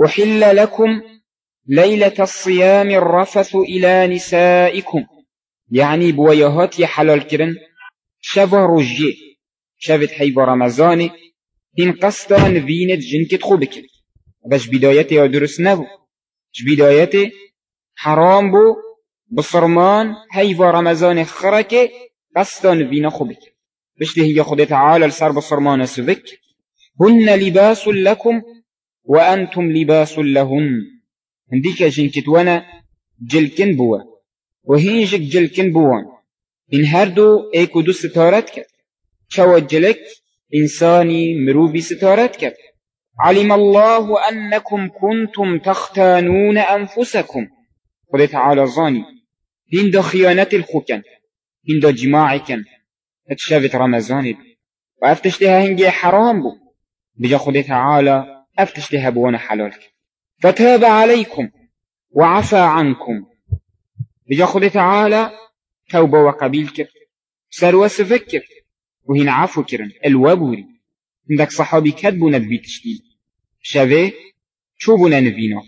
أحل لكم ليلة الصيام الرفث إلى نسائكم. يعني بويهات حلال كرن. شبه رجي. شبت حيب رمضان. هين قصدان فينت جنكت خوبك. باش بدايته يا درس نبو. بدايته حرام بو. بصرمان هيفا رمضان خركه قصدان فينا خوبك. باش هي خود تعالى لسر بصرمان سبك. هن لباس لكم وأنتم لباس لهن. هنديك جنكت وأنا جلكن بوا. وهينجك جلكن بوان إن هردو إيكو دو ستارت كد شو جلك إنساني مروبي ستارت كد علم الله أنكم كنتم تختانون أنفسكم. قد تعالى ظاني. هين دا خيانة الخوكن. هين دا جماعكن. اتشافت رمزان وأفتشتها هنجي حرام بو. بجا خد تعالى أفتشتها بوانا حلالك. فتاب عليكم وعفى عنكم. بجا خد تعالى توبة وقبيل كر سر وسفكر وهين عفو كرن. الوابوري عندك صحابي كتبوا نبي تشتيل شبه شوبنا نبينا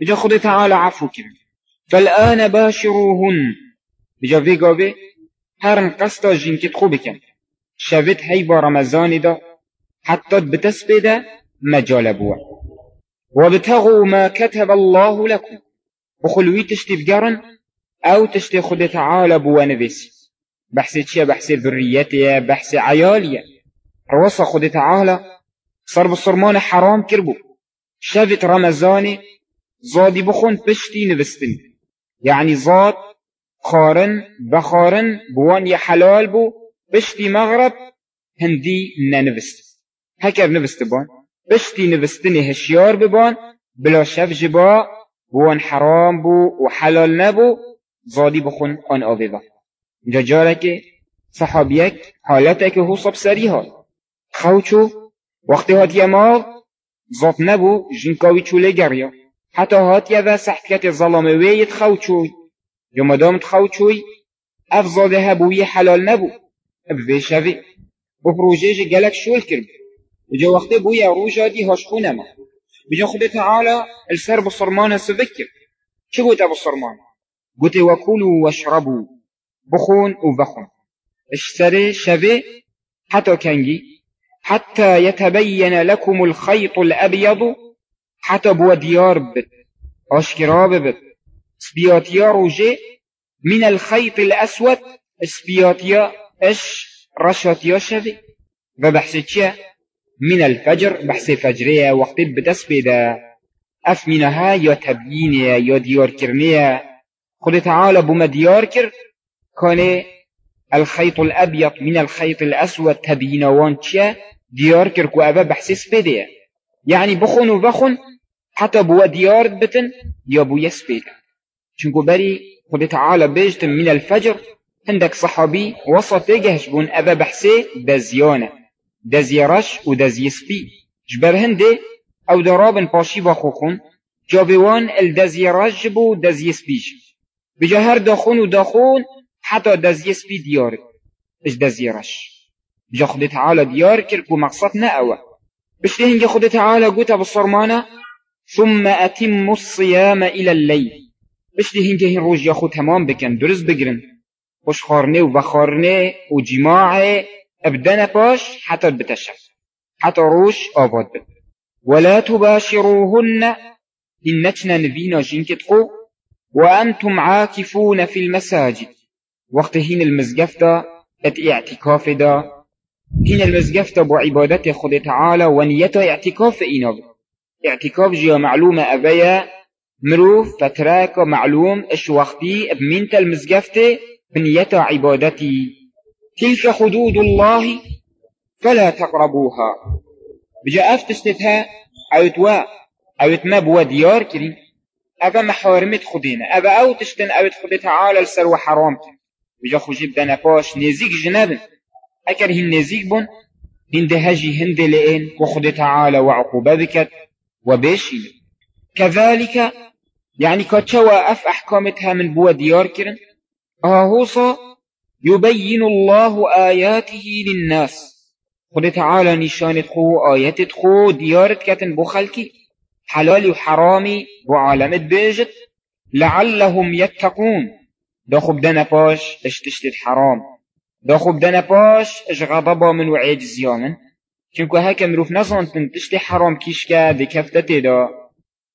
بجا خد تعالى عفو كرن. فالآن باشروهن. بجا فيقا به هرن قصدا جنكت خوبكن. شبت هی با رمضان دا. حتى بتسبه مجال بوا وابتغوا ما كتب الله لكم. وخلوي تشتي بقرن أو تشتي خد تعالى بوا نفسي بحث تشيا ذريتي بحث عيالي. روصا خد تعالى صار بصرمان حرام كربو. شافت رمضاني زادي بخون بشتي نفستني يعني زاد خارن بخارن بوان يحلال بو بشتي مغرب هندي ننفست هكذا نفست بان بشتي نفستني هشيار ببان بلا شف جبا بوان حرام بو وحلال نبو زادي بخون آن آویوا اینجا جاره که صحابیک حالته که هو صب سری حال خوچو وقتی هاتی ما زاد نبو جنکاوی چوله گریا. حتی هاتی و سحتکت ظلام ویت خوچوی یا مدام خوچوی اف زاده هبوی حلال نبو. اب شوی و پروژه گلک شول کرد. بجا وقتی بوی روجا دي هاش خونه ما بجا خود تعالى السر بصرمان سبكر شو قلت ابو صرمان قلت وكلوا واشربوا بخون وبخون اشتري شبه حتى كنجي حتى يتبين لكم الخيط الأبيض حتى بو ديار بت أشكرا بت سبياتيا روجي من الخيط الأسود سبياتيا اش رشاتيا شبه وبحثي من الفجر بحث فجرية وقت بتسبي دا اف منها يا تبيينية يا ديار كرنية خد تعالى بما كان الخيط الأبيض من الخيط الأسود تبيينوان چيا ديار كر كو أبا بحث سبيدية يعني بخون وبخون حتى بو ديار بتن يا بو يسبيد چونكو بري خد تعالى بيجت من الفجر عندك صحابي وسط يجهش بون أبا بحثي دزيانة دزيرش و دزيسبي جبر هندي أو درابن باشي بخوخون جابوان الدزيرش بو دزيسبيش بجا هر داخون و داخون حتى دزيسبي ديار اش دزيرش بجا خد تعالى ديار كركو مقصد نأوى بش هنجي خد تعالى قوت بالصرمانة ثم أتم الصيام إلى الليل. بش هنجي هنروج ياخو تمام بكن درز بقرن خوش خارنه و بخارنه و جماعة ابدنا باش حتى بتشف حتى روش آباد بد ولا تباشروهن. إنتنا نبينا جنكتقو وأنتم عاكفون في المساجد. وقت هين المزقف دا أت اعتكاف دا هين المزقف دا بعبادت خود تعالى ونيتا اعتكاف إينا اعتكاف جيا معلومة أبيا. مروف فتراك معلوم إش وقتي بمنت المزقفته بنية عبادتي. تلك حدود الله فلا تقربوها. بجا افتشتتها أو توا أو تمبوا ديار كري أبا محارمت خدينا أبا أو تشتن أو تخدي تعالى السر وحرام بجا خجيب دانا باش نزيك جنابن أكر هن نزيك بون هن دهجي هند لئين وخدي تعالى وعقوبة بكت وبيشي. كذلك يعني كتشوا أف أحكامتها من بوا ديار كرن آهوصا يبين الله آياته للناس. خد تعالى نشانت خو آيات خو ديارت كتن بو خلقي حلالي وحرامي وعالمت بيجت لعلهم يتقون دا خب دنا باش اش تشتت حرام. دا خب دنا باش اش غضبا من وعيد زيامن چونکو هکا مروف نزانتن تشتی حرام کیش که دی کفتت دا.